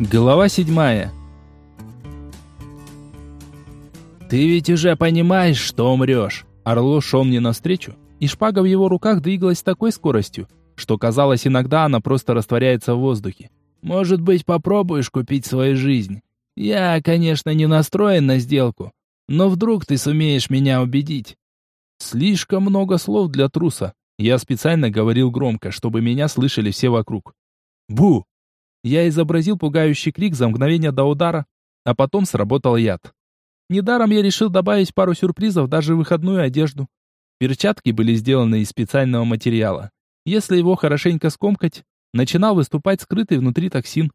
Глава седьмая. «Ты ведь уже понимаешь, что умрешь!» Орло шел мне навстречу, и шпага в его руках двигалась с такой скоростью, что казалось иногда она просто растворяется в воздухе. «Может быть, попробуешь купить свою жизнь? Я, конечно, не настроен на сделку, но вдруг ты сумеешь меня убедить?» Слишком много слов для труса. Я специально говорил громко, чтобы меня слышали все вокруг. «Бу!» Я изобразил пугающий крик за мгновение до удара, а потом сработал яд. Недаром я решил добавить пару сюрпризов даже в выходную одежду. Перчатки были сделаны из специального материала. Если его хорошенько скомкать, начинал выступать скрытый внутри токсин.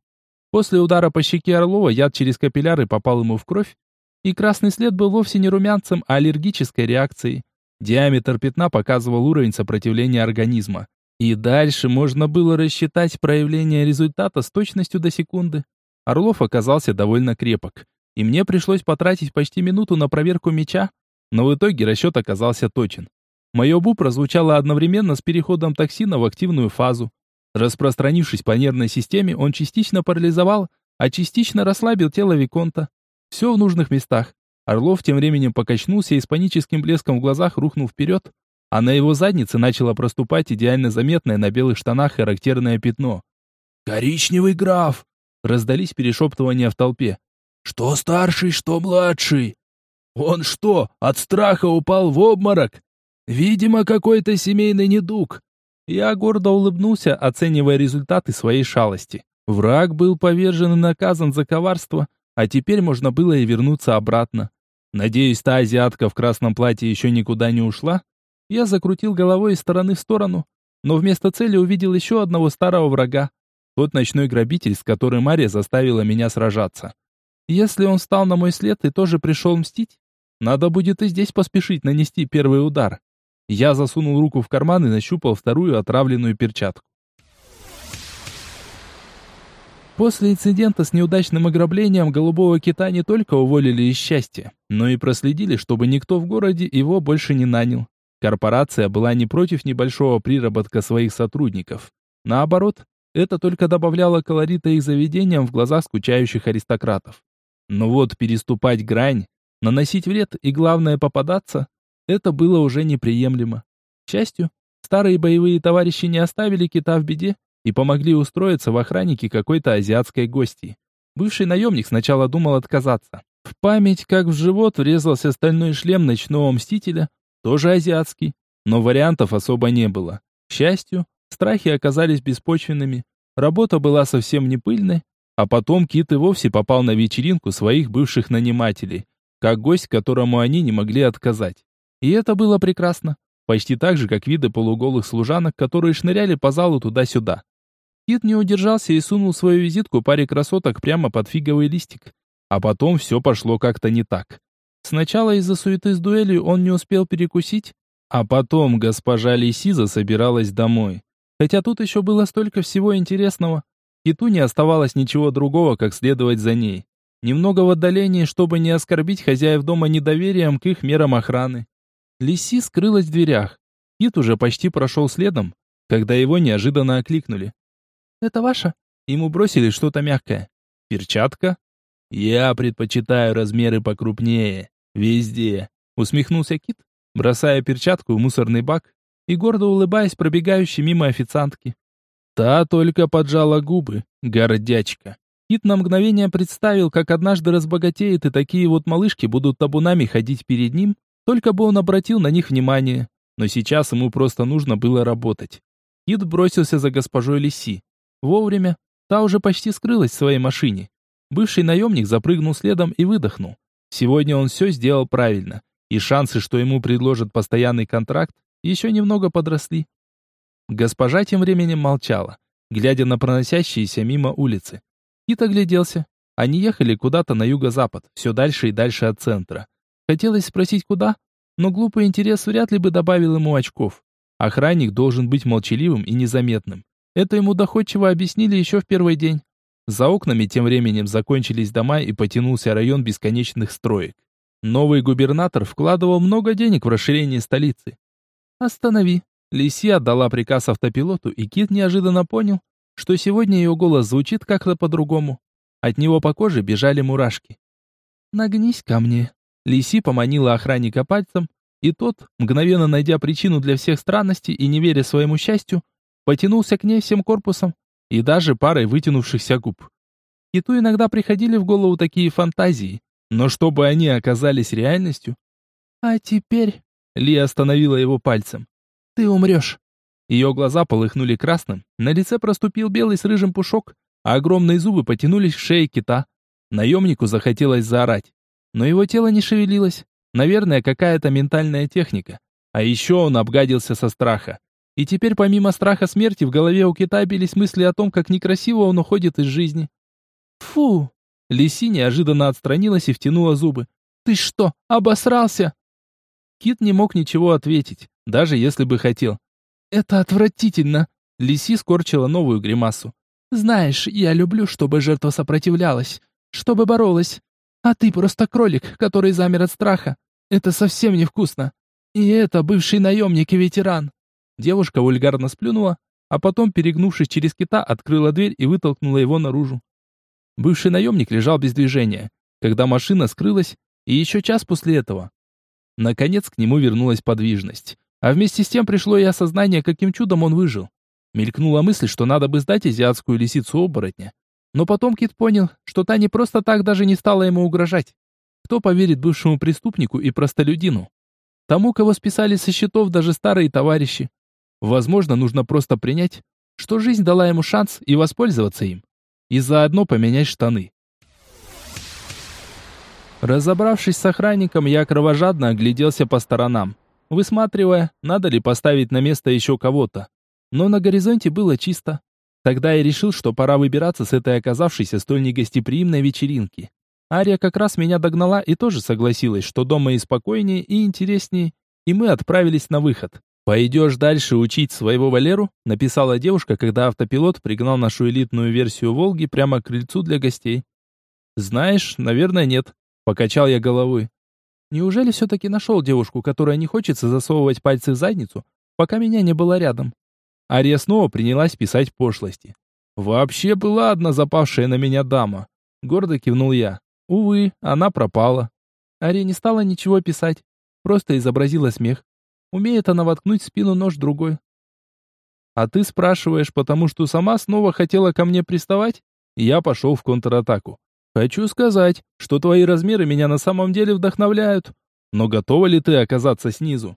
После удара по щеке Орлова яд через капилляры попал ему в кровь, и красный след был вовсе не румянцем, а аллергической реакцией. Диаметр пятна показывал уровень сопротивления организма. И дальше можно было рассчитать проявление результата с точностью до секунды. Орлов оказался довольно крепок, и мне пришлось потратить почти минуту на проверку меча, но в итоге расчет оказался точен. Мое бу прозвучало одновременно с переходом токсина в активную фазу. Распространившись по нервной системе, он частично парализовал, а частично расслабил тело Виконта. Все в нужных местах. Орлов тем временем покачнулся и с паническим блеском в глазах рухнул вперед, а на его заднице начало проступать идеально заметное на белых штанах характерное пятно. «Коричневый граф!» Раздались перешептывания в толпе. «Что старший, что младший? Он что, от страха упал в обморок? Видимо, какой-то семейный недуг». Я гордо улыбнулся, оценивая результаты своей шалости. Враг был повержен и наказан за коварство, а теперь можно было и вернуться обратно. Надеюсь, та азиатка в красном платье еще никуда не ушла, я закрутил головой из стороны в сторону, но вместо цели увидел еще одного старого врага. Тот ночной грабитель, с которым Мария заставила меня сражаться. Если он встал на мой след и тоже пришел мстить, надо будет и здесь поспешить нанести первый удар. Я засунул руку в карман и нащупал вторую отравленную перчатку. После инцидента с неудачным ограблением голубого кита не только уволили из счастья, но и проследили, чтобы никто в городе его больше не нанял. Корпорация была не против небольшого приработка своих сотрудников. Наоборот, это только добавляло колорита их заведениям в глазах скучающих аристократов. Но вот переступать грань, наносить вред и, главное, попадаться, это было уже неприемлемо. К счастью, старые боевые товарищи не оставили кита в беде и помогли устроиться в охраннике какой-то азиатской гости. Бывший наемник сначала думал отказаться. В память, как в живот, врезался стальной шлем ночного мстителя, тоже азиатский, но вариантов особо не было. К счастью, страхи оказались беспочвенными, работа была совсем не пыльной, а потом Кит и вовсе попал на вечеринку своих бывших нанимателей, как гость, которому они не могли отказать. И это было прекрасно, почти так же, как виды полуголых служанок, которые шныряли по залу туда-сюда. Кит не удержался и сунул свою визитку паре красоток прямо под фиговый листик. А потом все пошло как-то не так. Сначала из-за суеты с дуэлью он не успел перекусить, а потом госпожа Лисиза собиралась домой. Хотя тут еще было столько всего интересного. Киту не оставалось ничего другого, как следовать за ней. Немного в отдалении, чтобы не оскорбить хозяев дома недоверием к их мерам охраны. Лиси скрылась в дверях. Кит уже почти прошел следом, когда его неожиданно окликнули. «Это ваша?» Ему бросили что-то мягкое. «Перчатка?» «Я предпочитаю размеры покрупнее», «Везде», — усмехнулся Кит, бросая перчатку в мусорный бак и гордо улыбаясь пробегающей мимо официантки. Та только поджала губы, гордячка. Кит на мгновение представил, как однажды разбогатеет и такие вот малышки будут табунами ходить перед ним, только бы он обратил на них внимание. Но сейчас ему просто нужно было работать. Кит бросился за госпожой Лиси. Вовремя. Та уже почти скрылась в своей машине. Бывший наемник запрыгнул следом и выдохнул. Сегодня он все сделал правильно, и шансы, что ему предложат постоянный контракт, еще немного подросли. Госпожа тем временем молчала, глядя на проносящиеся мимо улицы. Кит огляделся. Они ехали куда-то на юго-запад, все дальше и дальше от центра. Хотелось спросить, куда, но глупый интерес вряд ли бы добавил ему очков. Охранник должен быть молчаливым и незаметным. Это ему доходчиво объяснили еще в первый день. За окнами тем временем закончились дома и потянулся район бесконечных строек. Новый губернатор вкладывал много денег в расширение столицы. «Останови!» Лиси отдала приказ автопилоту, и Кит неожиданно понял, что сегодня ее голос звучит как-то по-другому. От него по коже бежали мурашки. «Нагнись ко мне». Лиси поманила охранника пальцем, и тот, мгновенно найдя причину для всех странностей и не веря своему счастью, потянулся к ней всем корпусом и даже парой вытянувшихся губ. Киту иногда приходили в голову такие фантазии, но чтобы они оказались реальностью... «А теперь...» — Ли остановила его пальцем. «Ты умрешь». Ее глаза полыхнули красным, на лице проступил белый с рыжим пушок, а огромные зубы потянулись к шее кита. Наемнику захотелось заорать, но его тело не шевелилось. Наверное, какая-то ментальная техника. А еще он обгадился со страха. И теперь помимо страха смерти в голове у кита бились мысли о том, как некрасиво он уходит из жизни. «Фу!» Лиси неожиданно отстранилась и втянула зубы. «Ты что, обосрался?» Кит не мог ничего ответить, даже если бы хотел. «Это отвратительно!» Лиси скорчила новую гримасу. «Знаешь, я люблю, чтобы жертва сопротивлялась, чтобы боролась. А ты просто кролик, который замер от страха. Это совсем невкусно. И это бывший наемник и ветеран». Девушка вульгарно сплюнула, а потом, перегнувшись через кита, открыла дверь и вытолкнула его наружу. Бывший наемник лежал без движения, когда машина скрылась, и еще час после этого. Наконец к нему вернулась подвижность. А вместе с тем пришло и осознание, каким чудом он выжил. Мелькнула мысль, что надо бы сдать азиатскую лисицу-оборотня. Но потом Кит понял, что та не просто так даже не стала ему угрожать. Кто поверит бывшему преступнику и простолюдину? Тому, кого списали со счетов даже старые товарищи. Возможно, нужно просто принять, что жизнь дала ему шанс и воспользоваться им и заодно поменять штаны. Разобравшись с охранником, я кровожадно огляделся по сторонам, высматривая, надо ли поставить на место еще кого-то. Но на горизонте было чисто. Тогда я решил, что пора выбираться с этой оказавшейся столь негостеприимной вечеринки. Ария как раз меня догнала и тоже согласилась, что дома и спокойнее, и интереснее, и мы отправились на выход. «Пойдешь дальше учить своего Валеру?» — написала девушка, когда автопилот пригнал нашу элитную версию «Волги» прямо к крыльцу для гостей. «Знаешь, наверное, нет», — покачал я головой. «Неужели все-таки нашел девушку, которая не хочется засовывать пальцы в задницу, пока меня не было рядом?» Ария снова принялась писать пошлости. «Вообще была одна запавшая на меня дама», — гордо кивнул я. «Увы, она пропала». Ария не стала ничего писать, просто изобразила смех. Умеет она воткнуть в спину нож другой. А ты спрашиваешь, потому что сама снова хотела ко мне приставать? Я пошел в контратаку. Хочу сказать, что твои размеры меня на самом деле вдохновляют. Но готова ли ты оказаться снизу?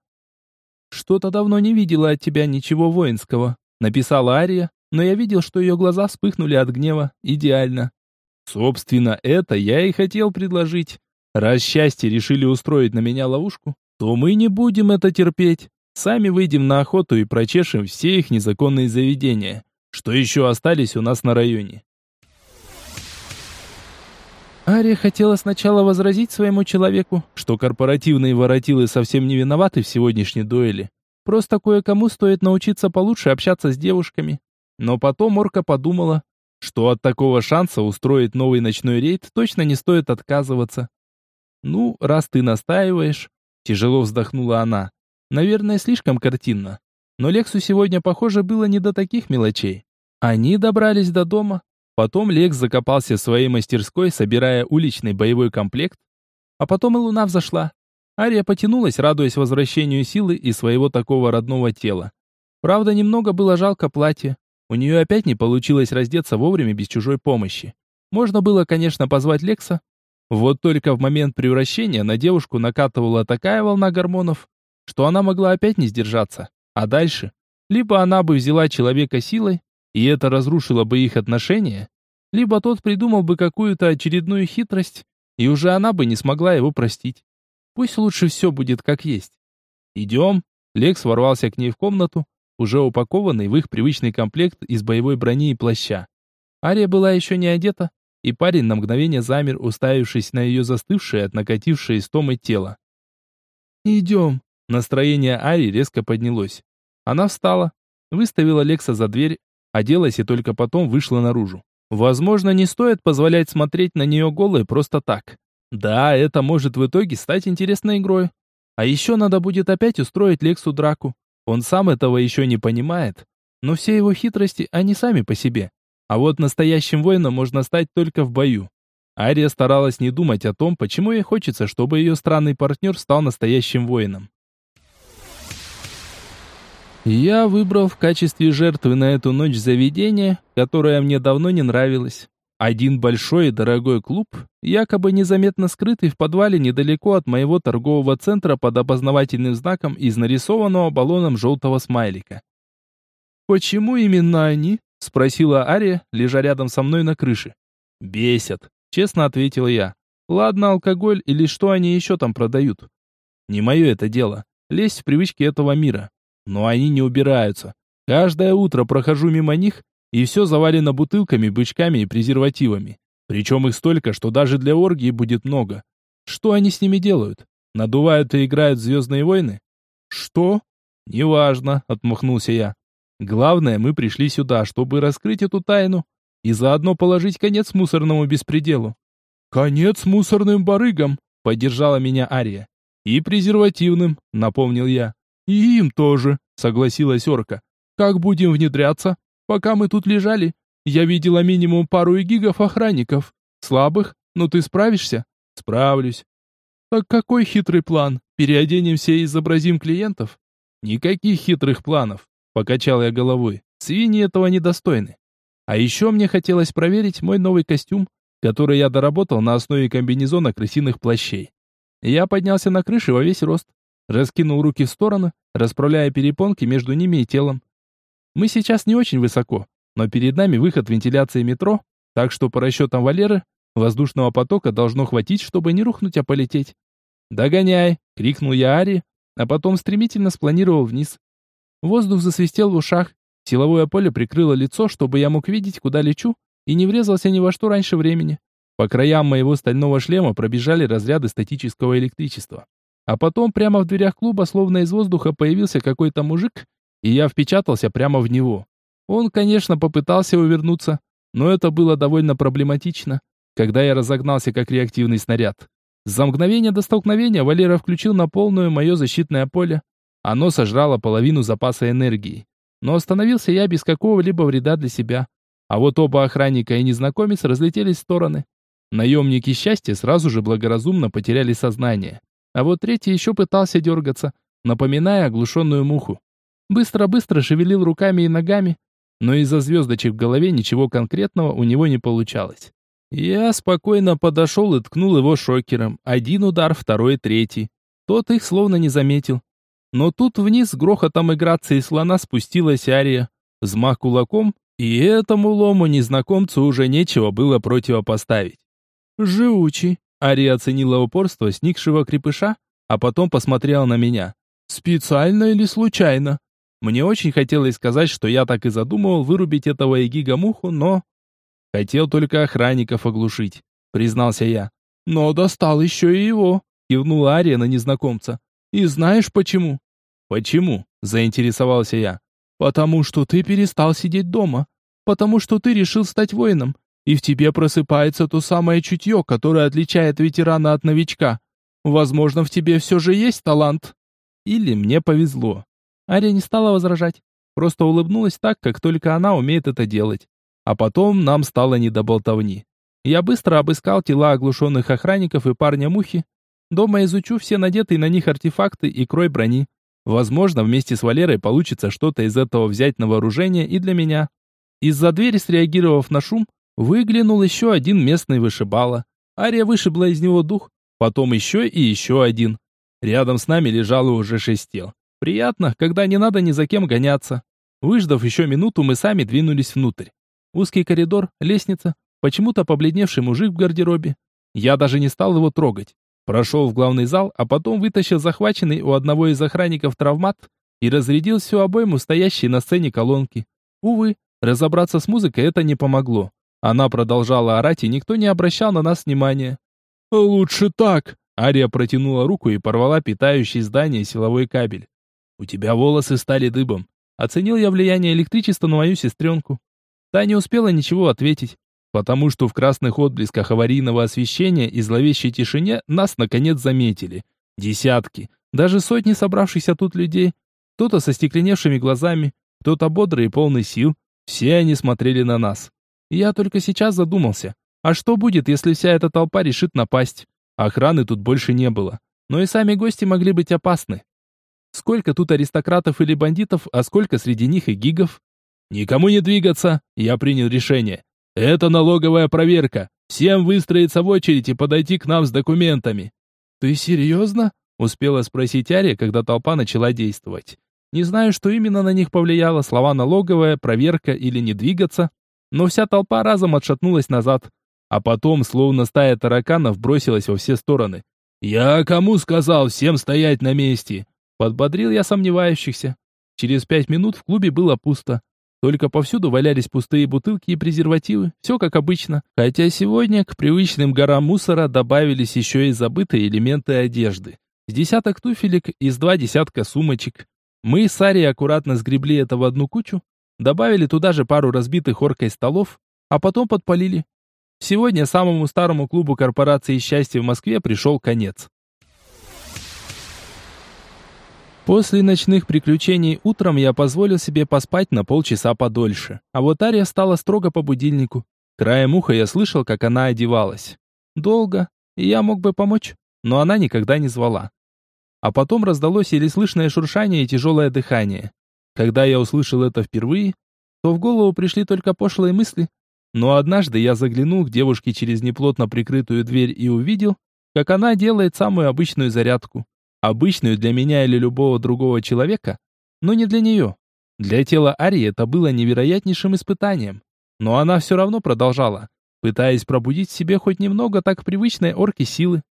Что-то давно не видела от тебя ничего воинского, написала Ария, но я видел, что ее глаза вспыхнули от гнева. Идеально. Собственно, это я и хотел предложить. Раз счастье решили устроить на меня ловушку, то мы не будем это терпеть. Сами выйдем на охоту и прочешем все их незаконные заведения, что еще остались у нас на районе. Ария хотела сначала возразить своему человеку, что корпоративные воротилы совсем не виноваты в сегодняшней дуэли. Просто кое-кому стоит научиться получше общаться с девушками. Но потом Орка подумала, что от такого шанса устроить новый ночной рейд точно не стоит отказываться. Ну, раз ты настаиваешь, Тяжело вздохнула она. Наверное, слишком картинно. Но Лексу сегодня, похоже, было не до таких мелочей. Они добрались до дома. Потом Лекс закопался в своей мастерской, собирая уличный боевой комплект. А потом и луна взошла. Ария потянулась, радуясь возвращению силы и своего такого родного тела. Правда, немного было жалко платье. У нее опять не получилось раздеться вовремя без чужой помощи. Можно было, конечно, позвать Лекса, вот только в момент превращения на девушку накатывала такая волна гормонов, что она могла опять не сдержаться. А дальше? Либо она бы взяла человека силой, и это разрушило бы их отношения, либо тот придумал бы какую-то очередную хитрость, и уже она бы не смогла его простить. Пусть лучше все будет как есть. «Идем». Лекс ворвался к ней в комнату, уже упакованный в их привычный комплект из боевой брони и плаща. Ария была еще не одета, и парень на мгновение замер, уставившись на ее застывшее от накатившей истомы тело. «Идем!» Настроение Ари резко поднялось. Она встала, выставила Лекса за дверь, оделась и только потом вышла наружу. Возможно, не стоит позволять смотреть на нее голой просто так. Да, это может в итоге стать интересной игрой. А еще надо будет опять устроить Лексу драку. Он сам этого еще не понимает, но все его хитрости, они сами по себе. А вот настоящим воином можно стать только в бою. Ария старалась не думать о том, почему ей хочется, чтобы ее странный партнер стал настоящим воином. Я выбрал в качестве жертвы на эту ночь заведение, которое мне давно не нравилось. Один большой и дорогой клуб, якобы незаметно скрытый в подвале недалеко от моего торгового центра под опознавательным знаком из нарисованного баллоном желтого смайлика. «Почему именно они?» — спросила Ария, лежа рядом со мной на крыше. «Бесят», — честно ответил я. «Ладно, алкоголь или что они еще там продают?» «Не мое это дело. Лезть в привычки этого мира. Но они не убираются. Каждое утро прохожу мимо них и все завалено бутылками, бычками и презервативами. Причем их столько, что даже для оргии будет много. Что они с ними делают? Надувают и играют «Звездные войны»? Что? Неважно, отмахнулся я. Главное, мы пришли сюда, чтобы раскрыть эту тайну и заодно положить конец мусорному беспределу. Конец мусорным барыгам, поддержала меня Ария. И презервативным, напомнил я. И им тоже, согласилась Орка. Как будем внедряться? Пока мы тут лежали, я видела минимум пару гигов охранников. Слабых, но ты справишься? Справлюсь. Так какой хитрый план? Переоденемся и изобразим клиентов? Никаких хитрых планов, покачал я головой. Свиньи этого недостойны. А еще мне хотелось проверить мой новый костюм, который я доработал на основе комбинезона крысиных плащей. Я поднялся на крышу во весь рост, раскинул руки в стороны, расправляя перепонки между ними и телом. Мы сейчас не очень высоко, но перед нами выход вентиляции метро, так что по расчетам Валеры, воздушного потока должно хватить, чтобы не рухнуть, а полететь. «Догоняй!» — крикнул я Ари, а потом стремительно спланировал вниз. Воздух засвистел в ушах, силовое поле прикрыло лицо, чтобы я мог видеть, куда лечу, и не врезался ни во что раньше времени. По краям моего стального шлема пробежали разряды статического электричества. А потом прямо в дверях клуба, словно из воздуха, появился какой-то мужик и я впечатался прямо в него. Он, конечно, попытался увернуться, но это было довольно проблематично, когда я разогнался как реактивный снаряд. За мгновение до столкновения Валера включил на полную мое защитное поле. Оно сожрало половину запаса энергии. Но остановился я без какого-либо вреда для себя. А вот оба охранника и незнакомец разлетелись в стороны. Наемники счастья сразу же благоразумно потеряли сознание. А вот третий еще пытался дергаться, напоминая оглушенную муху. Быстро-быстро шевелил руками и ногами, но из-за звездочек в голове ничего конкретного у него не получалось. Я спокойно подошел и ткнул его шокером. Один удар, второй, третий. Тот их словно не заметил. Но тут вниз грохотом и грацией слона спустилась Ария. Взмах кулаком, и этому лому незнакомцу уже нечего было противопоставить. «Живучий», — Ария оценила упорство сникшего крепыша, а потом посмотрела на меня. «Специально или случайно?» Мне очень хотелось сказать, что я так и задумывал вырубить этого эгига-муху, но... Хотел только охранников оглушить, признался я. Но достал еще и его, кивнула Ария на незнакомца. И знаешь почему? Почему? Заинтересовался я. Потому что ты перестал сидеть дома. Потому что ты решил стать воином. И в тебе просыпается то самое чутье, которое отличает ветерана от новичка. Возможно, в тебе все же есть талант. Или мне повезло. Ария не стала возражать, просто улыбнулась так, как только она умеет это делать. А потом нам стало не до болтовни. Я быстро обыскал тела оглушенных охранников и парня-мухи. Дома изучу все надетые на них артефакты и крой брони. Возможно, вместе с Валерой получится что-то из этого взять на вооружение и для меня. Из-за двери, среагировав на шум, выглянул еще один местный вышибала. Ария вышибла из него дух, потом еще и еще один. Рядом с нами лежало уже шесть тел. Приятно, когда не надо ни за кем гоняться. Выждав еще минуту, мы сами двинулись внутрь. Узкий коридор, лестница, почему-то побледневший мужик в гардеробе. Я даже не стал его трогать. Прошел в главный зал, а потом вытащил захваченный у одного из охранников травмат и разрядил всю обойму стоящей на сцене колонки. Увы, разобраться с музыкой это не помогло. Она продолжала орать, и никто не обращал на нас внимания. «Лучше так!» Ария протянула руку и порвала питающий здание силовой кабель. «У тебя волосы стали дыбом». Оценил я влияние электричества на мою сестренку. Та не успела ничего ответить, потому что в красных отблесках аварийного освещения и зловещей тишине нас наконец заметили. Десятки, даже сотни собравшихся тут людей. Кто-то со стекленевшими глазами, кто-то бодрый и полный сил. Все они смотрели на нас. Я только сейчас задумался, а что будет, если вся эта толпа решит напасть? Охраны тут больше не было, но и сами гости могли быть опасны. Сколько тут аристократов или бандитов, а сколько среди них и гигов? Никому не двигаться, я принял решение. Это налоговая проверка. Всем выстроиться в очередь и подойти к нам с документами. Ты серьезно? Успела спросить Ария, когда толпа начала действовать. Не знаю, что именно на них повлияло, слова налоговая, проверка или не двигаться, но вся толпа разом отшатнулась назад, а потом, словно стая тараканов, бросилась во все стороны. «Я кому сказал всем стоять на месте?» Подбодрил я сомневающихся. Через пять минут в клубе было пусто. Только повсюду валялись пустые бутылки и презервативы, все как обычно. Хотя сегодня к привычным горам мусора добавились еще и забытые элементы одежды. С десяток туфелек и с два десятка сумочек. Мы с Арией аккуратно сгребли это в одну кучу, добавили туда же пару разбитых оркой столов, а потом подпалили. Сегодня самому старому клубу корпорации «Счастье» в Москве пришел конец. После ночных приключений утром я позволил себе поспать на полчаса подольше, а вот Ария стала строго по будильнику. Краем уха я слышал, как она одевалась. Долго, и я мог бы помочь, но она никогда не звала. А потом раздалось еле слышное шуршание и тяжелое дыхание. Когда я услышал это впервые, то в голову пришли только пошлые мысли, но однажды я заглянул к девушке через неплотно прикрытую дверь и увидел, как она делает самую обычную зарядку. Обычную для меня или любого другого человека, но не для нее. Для тела Арии это было невероятнейшим испытанием. Но она все равно продолжала, пытаясь пробудить в себе хоть немного так привычной орки силы.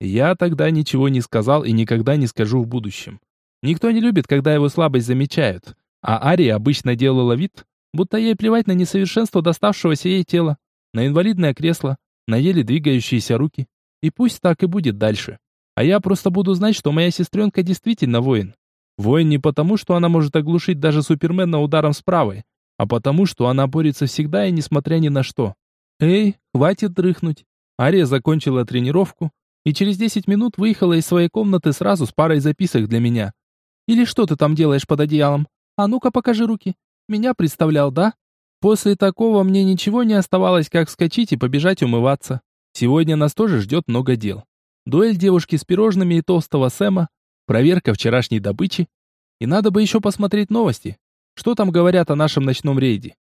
Я тогда ничего не сказал и никогда не скажу в будущем. Никто не любит, когда его слабость замечают, а Ария обычно делала вид, будто ей плевать на несовершенство доставшегося ей тела, на инвалидное кресло, на еле двигающиеся руки. И пусть так и будет дальше. А я просто буду знать, что моя сестренка действительно воин. Воин не потому, что она может оглушить даже Супермена ударом с правой, а потому, что она борется всегда и несмотря ни на что. Эй, хватит дрыхнуть. Ария закончила тренировку и через 10 минут выехала из своей комнаты сразу с парой записок для меня. Или что ты там делаешь под одеялом? А ну-ка покажи руки. Меня представлял, да? После такого мне ничего не оставалось, как вскочить и побежать умываться. Сегодня нас тоже ждет много дел. Дуэль девушки с пирожными и толстого Сэма, проверка вчерашней добычи. И надо бы еще посмотреть новости. Что там говорят о нашем ночном рейде?